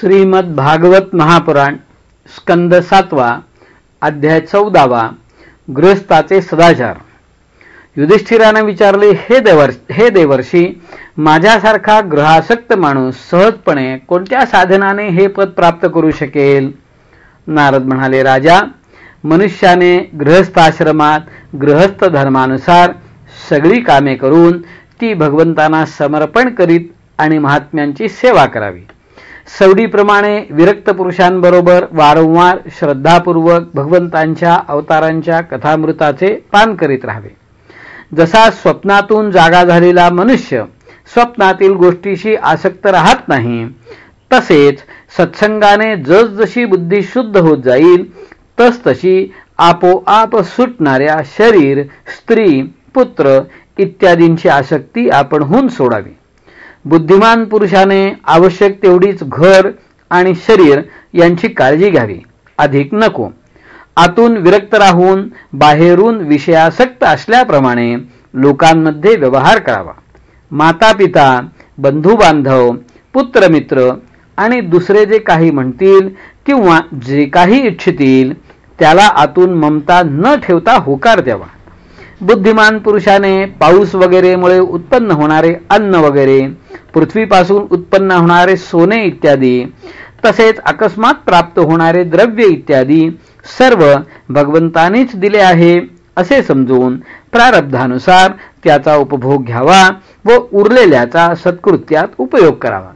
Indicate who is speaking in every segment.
Speaker 1: श्रीमद भागवत महापुराण स्कंद सातवा अध्याय चौदावा गृहस्थाचे सदाचार. युधिष्ठिराने विचारले हे देवर हे देवर्षी माझ्यासारखा ग्रहासक्त माणूस सहजपणे कोणत्या साधनाने हे पद प्राप्त करू शकेल? नारद म्हणाले राजा मनुष्याने गृहस्थाश्रमात गृहस्थ धर्मानुसार सगळी कामे करून ती भगवंतांना समर्पण करीत आणि महात्म्यांची सेवा करावी. सवडीप्रमाणे विरक्त पुरुषांबरोबर वारंवार श्रद्धापूर्वक भगवंतांच्या अवतारांच्या कथामृताचे पान करीत राहावे. जसा स्वप्नातून जागा झालेला मनुष्य स्वप्नातील गोष्टीशी आसक्त राहत नाही तसेच सत्संगाने जसजशी बुद्धी शुद्ध होत जाईल तसतशी आपोआप सुटणाऱ्या शरीर स्त्री पुत्र इत्यादींची आसक्ती आपणहून सोडावी. बुद्धिमान पुरुषाने आवश्यक तेवढीच घर आणि शरीर यांची काळजी घ्यावी. अधिक नको. आतून विरक्त राहून बाहेरून विषयासक्त असल्याप्रमाणे लोकांमध्ये व्यवहार करावा. माता पिता बंधू बांधव पुत्रमित्र आणि दुसरे जे काही म्हणतील किंवा जे काही इच्छितील त्याला आतून ममता न ठेवता होकार द्यावा. बुद्धिमान पुरुषाने पाऊस वगैरेमुळे उत्पन्न होणारे अन्न वगैरे पृथ्वीपासून उत्पन्न होणारे सोने इत्यादी तसेच अकस्मात प्राप्त होणारे द्रव्य इत्यादी सर्व भगवंतानेच दिले आहे असे समजून प्रारब्धानुसार त्याचा उपभोग घ्यावा व उरलेल्याचा सत्कृत्यात उपयोग करावा.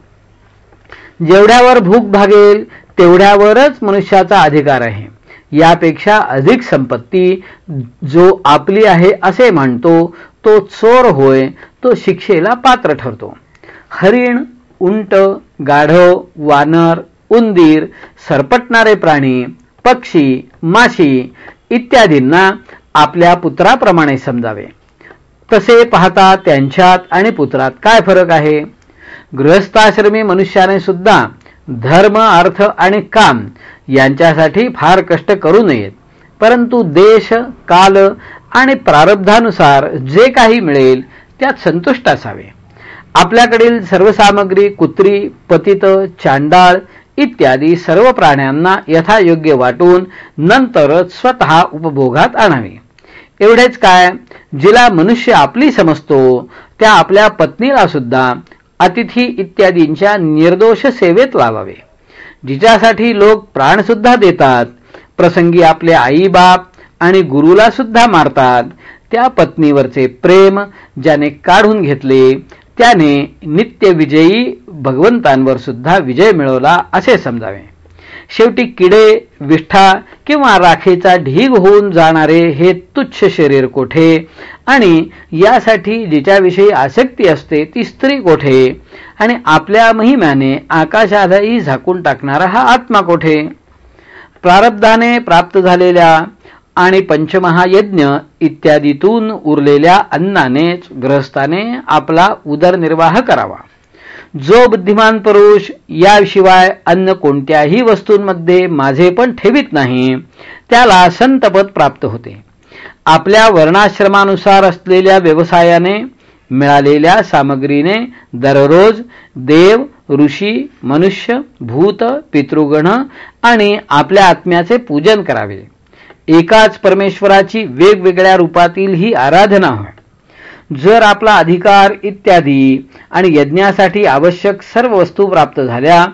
Speaker 1: जेवढ्यावर भूक भागेल तेवढ्यावरच मनुष्याचा अधिकार आहे. यापेक्षा अधिक संपत्ती जो आपली आहे असे म्हणतो तो चोर होय तो शिक्षेला पात्र ठरतो. हरिण उंट गाढव वानर उंदीर सरपटणारे प्राणी पक्षी माशी इत्यादींना आपल्या पुत्राप्रमाणे समजावे. तसे पाहता त्यांच्यात आणि पुत्रात काय फरक आहे? गृहस्थाश्रमी मनुष्याने सुद्धा धर्म अर्थ आणि काम यांच्यासाठी फार कष्ट करू नयेत. परंतु देश काल आणि प्रारब्धानुसार जे काही मिळेल त्यात संतुष्ट असावे. आपल्याकडील सर्व सामग्री कुत्री पतित चांडाळ इत्यादी सर्व प्राण्यांना यथायोग्य वाटून नंतरच स्वतः उपभोगात आणावे. एवढेच काय? जिला मनुष्य आपली समजतो त्या आपल्या पत्नीला सुद्धा अतिथी इत्यादींच्या निर्दोष सेवेत लावावे. जिच्यासाठी लोक प्राणसुद्धा देतात प्रसंगी आपले आईबाप आणि गुरुला सुद्धा मारतात त्या पत्नीवरचे प्रेम ज्याने काढून घेतले त्याने नित्यविजयी भगवंतांवर सुद्धा विजय मिळवला असे समजावे. शेवटी किडे विष्ठा किंवा राखेचा ढीग होऊन जाणारे हे तुच्छ शरीर कोठे? आणि यासाठी जिच्याविषयी आसक्ती असते ती स्त्री कोठे? आणि आपल्या महिम्याने आकाशालाही झाकून टाकणारा हा आत्मा कोठे? प्रारब्धाने प्राप्त झालेल्या आणि पंचमहायज्ञ इत्यादीतून उरलेल्या अन्नानेच ग्रहस्थाने आपला उदरनिर्वाह करावा. जो बुद्धिमान पुरुष याशिवाय अन्न कोणत्याही वस्तूंमध्ये माझे पण ठेवीत नाही त्याला संतपद प्राप्त होते. आपल्या वर्णाश्रमानुसार असलेल्या व्यवसायाने मिळालेल्या सामग्रीने दररोज देव ऋषी मनुष्य भूत पितृगण आणि आपल्या आत्म्याचे पूजन करावे. एकाच परमेश्वराची वेगवेगळ्या रूपातील ही आराधना. होय जर आपला अधिकार इत्यादी आणि यज्ञासाठी आवश्यक सर्व वस्तू प्राप्त झाल्या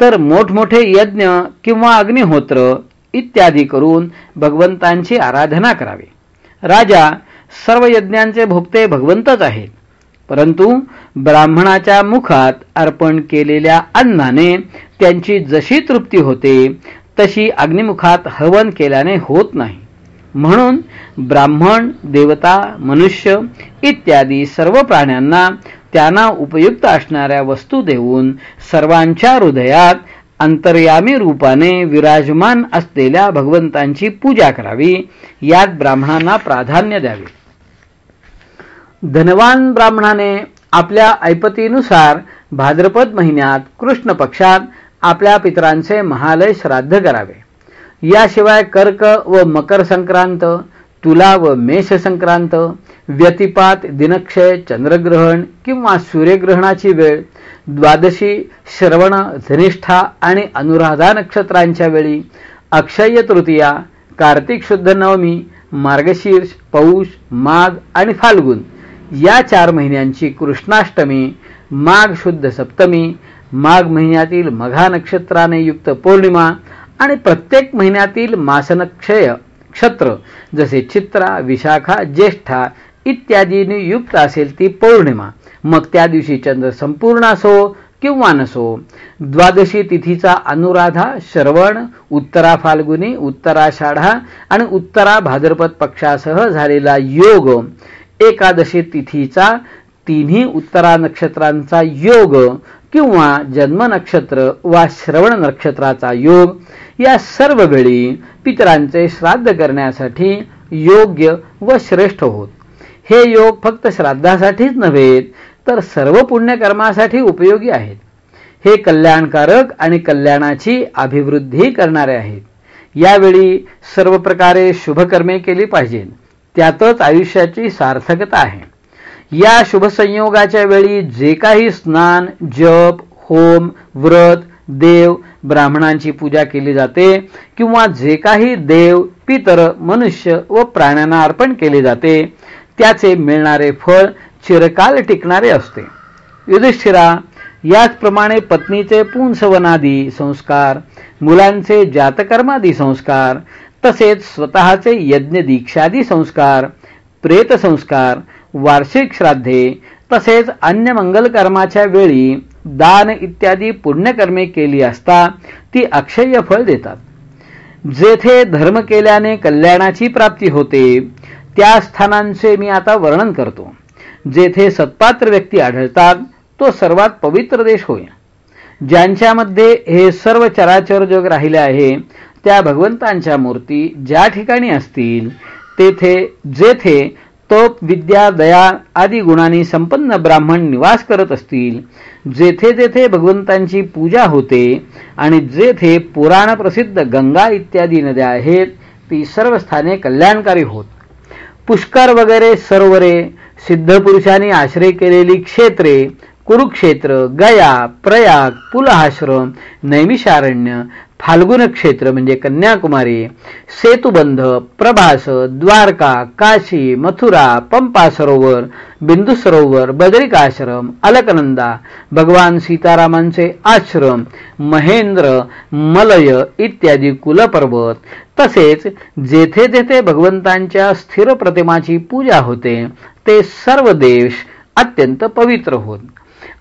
Speaker 1: तर मोठमोठे यज्ञ किंवा अग्निहोत्र इत्यादी करून भगवंतांची आराधना करावी. राजा सर्व यज्ञांचे भोगते भगवंतच आहेत. परंतु ब्राह्मणाच्या मुखात अर्पण केलेल्या अन्नाने त्यांची जशी तृप्ती होते तशी अग्निमुखात हवन केल्याने होत नाही. म्हणून ब्राह्मण देवता मनुष्य इत्यादी सर्व प्राण्यांना त्यांना उपयुक्त असणाऱ्या वस्तू देऊन सर्वांच्या हृदयात अंतर्यामी रूपाने विराजमान असलेल्या भगवंतांची पूजा करावी यात ब्राह्मणांना प्राधान्य द्यावे. धनवान ब्राह्मणाने आपल्या ऐपतीनुसार भाद्रपद महिन्यात कृष्ण पक्षात आपल्या पितरांचे महालय श्राद्ध करावे. याशिवाय कर्क व मकर संक्रांत तुला व मेष संक्रांत व्यतिपात दिनक्षय चंद्रग्रहण किंवा सूर्यग्रहणाची वेळ द्वादशी श्रवण धनिष्ठा आणि अनुराधा नक्षत्रांच्या वेळी अक्षय तृतीया कार्तिक शुद्ध नवमी मार्गशीर्ष पौष माघ आणि फाल्गुन या चार महिन्यांची कृष्णाष्टमी माघ शुद्ध सप्तमी माघ महिन्यातील मघा नक्षत्राने युक्त पौर्णिमा आणि प्रत्येक महिन्यातील मासनक्षय क्षत्र जसे चित्रा विशाखा ज्येष्ठा इत्यादीने युक्त असेल ती पौर्णिमा. मग त्या दिवशी चंद्र संपूर्ण असो किंवा नसो द्वादशी तिथीचा अनुराधा श्रवण उत्तरा फाल्गुनी उत्तराषाढा आणि उत्तरा भाद्रपद पक्षासह झालेला योग एकादशी तिथीचा तिन्ही उत्तरा नक्षत्रांचा योग किंवा जन्म नक्षत्र वा श्रवण नक्षत्राचा योग या सर्व वेळी पितरांचे श्राद्ध करण्यासाठी योग्य व श्रेष्ठ होत. हे योग फक्त श्राद्धासाठीच नव्हे तर सर्व पुण्यकर्मासाठी उपयोगी आहेत. हे कल्याणकारक आणि कल्याणाची अभिवृद्धी करणारे आहेत. यावेळी सर्व प्रकारे शुभकर्मे केली पाहिजेत. त्यातच आयुष्याची सार्थकता आहे. या शुभसंयोगाच्या वेळी जे काही स्नान जप होम व्रत देव ब्राह्मणांची पूजा केली जाते किंवा जे काही देव पितर मनुष्य व प्राण्यांना अर्पण केले जाते त्याचे मिळणारे फळ चिरकाल टिकणारे असते. युधिष्ठिरा याचप्रमाणे पत्नीचे पुंसवनादी संस्कार मुलांचे जातकर्मादी संस्कार तसेच स्वतःचे यज्ञ दीक्षादी संस्कार प्रेत संस्कार वार्षिक श्राद्धे तसेच अन्य मंगलकर्माच्या वेळी दान इत्यादी पुण्यकर्मे केली असता ती अक्षय फळ देतात. जेथे धर्म केल्याने कल्याणाची प्राप्ती होते त्या स्थानांचे मी आता वर्णन करतो. जेथे सत्पात्र व्यक्ती आढळतात तो सर्वात पवित्र देश होय. ज्यांच्यामध्ये हे सर्व चराचर जग राहिले आहे त्या भगवंतांच्या मूर्ती ज्या ठिकाणी असतील तेथे जेथे तप विद्या दया आदी गुणांनी संपन्न ब्राह्मण निवास करत असतील. जेथे जेथे भगवंतांची पूजा होते आणि जेथे पुराण प्रसिद्ध गंगा इत्यादी नद्या आहेत ती सर्व स्थाने कल्याणकारी होत. पुष्कर वगैरे सरोवरे सिद्धपुरुषांनी आश्रय केलेली क्षेत्रे कुरुक्षेत्र गया प्रयाग पुलहाश्रम नैमिषारण्य फाल्गुन क्षेत्र म्हणजे कन्याकुमारी सेतुबंध प्रभास द्वारका काशी मथुरा पंपा सरोवर बिंदू सरोवर बदरिकाश्रम अलकनंदा भगवान सीतारामांचे आश्रम महेंद्र मलय इत्यादी कुलपर्वत. तसेच जेथे जेथे भगवंतांच्या स्थिर प्रतिमाची पूजा होते ते सर्व देश अत्यंत पवित्र होत.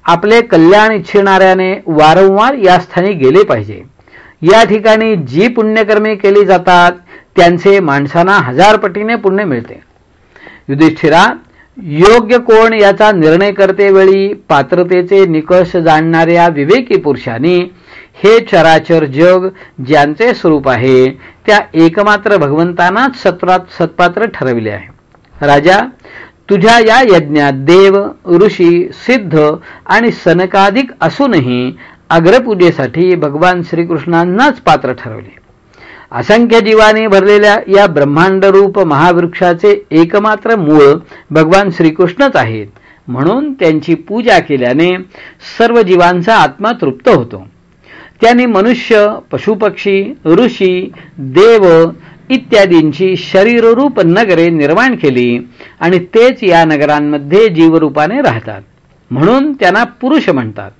Speaker 1: आपले कल्याण इच्छिणाऱ्याने वारंवार या स्थानी गेले पाहिजे. या ठिकाणी जी पुण्यकर्मे केली जातात त्यांचे माणसांना हजार पटीने पुण्य मिळते. युधिष्ठिरा योग्य कोण याचा निर्णय करतेवेळी पात्रतेचे निकष जाणणाऱ्या विवेकी पुरुषांनी हे चराचर जग ज्यांचे स्वरूप आहे त्या एकमात्र भगवंतांनाच सत्रात सत्पात्र ठरविले आहे. राजा तुझ्या या यज्ञात देव ऋषी सिद्ध आणि सनकाधिक असूनही अग्रपूजेसाठी भगवान श्रीकृष्णांनाच पात्र ठरवले. असंख्य जीवाने भरलेल्या या ब्रह्मांडरूप महावृक्षाचे एकमात्र मूळ भगवान श्रीकृष्णच आहेत. म्हणून त्यांची पूजा केल्याने सर्व जीवांचा आत्मा तृप्त होतो. त्यांनी मनुष्य पशुपक्षी ऋषी देव इत्यादींची शरीररूप नगरे निर्माण केली आणि तेच या नगरांमध्ये जीवरूपाने राहतात. म्हणून त्यांना पुरुष म्हणतात.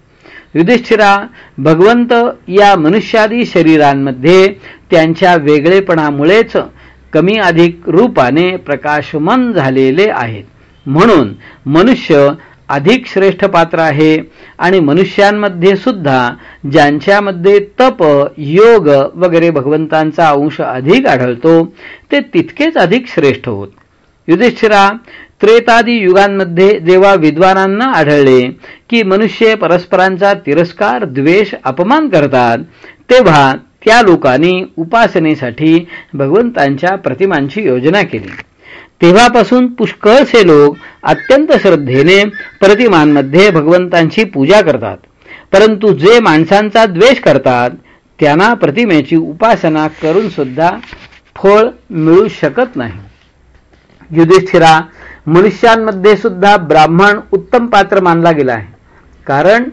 Speaker 1: युधिष्ठिरा भगवंत या मनुष्यादी शरीरांमध्ये त्यांच्या वेगळेपणामुळेच कमी अधिक रूपाने प्रकाशमान झालेले आहेत. म्हणून मनुष्य अधिक श्रेष्ठ पात्र आहे आणि मनुष्यांमध्ये सुद्धा ज्यांच्यामध्ये तप योग वगैरे भगवंतांचा अंश अधिक आढळतो ते तितकेच अधिक श्रेष्ठ होत. युधिष्ठिरा त्रेतादी युगांमध्ये जेव्हा विद्वानांना आढळले की मनुष्य परस्परांचा तिरस्कार द्वेष अपमान करतात. तेव्हा त्या लोकांनी उपासनेसाठी भगवंतांच्या प्रतिमांची योजना केली. तेव्हापासून पुष्कळसे लोक अत्यंत श्रद्धेने प्रतिमांमध्ये भगवंतांची पूजा करतात. परंतु जे माणसांचा द्वेष करतात त्यांना प्रतिमेची उपासना करून सुद्धा फळ मिळू शकत नाही. युधिष्ठिरा मनुष्यांमध्ये सुद्धा ब्राह्मण उत्तम पात्र मानला गेला आहे. कारण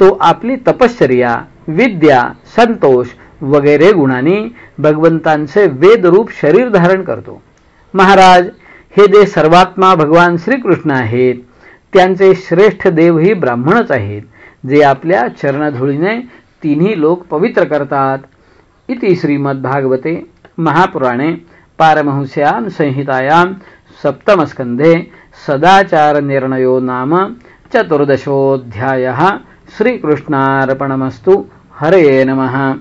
Speaker 1: तो आपली तपश्चर्या विद्या संतोष वगैरे गुणांनी भगवंतांचे वेदरूप शरीर धारण करतो. महाराज हे जे सर्वात्मा भगवान श्रीकृष्ण आहेत त्यांचे श्रेष्ठ देवही ब्राह्मणच आहेत जे आपल्या चरणधुळीने तिन्ही लोक पवित्र करतात. इति श्रीमद्भागवते महापुराणे पारमहंस्यां संहितायां सप्तमस्कन्धे सदाचारनिर्णयो नाम चतुर्दशोऽध्यायः. श्रीकृष्णार्पणमस्तु. हरे नमः.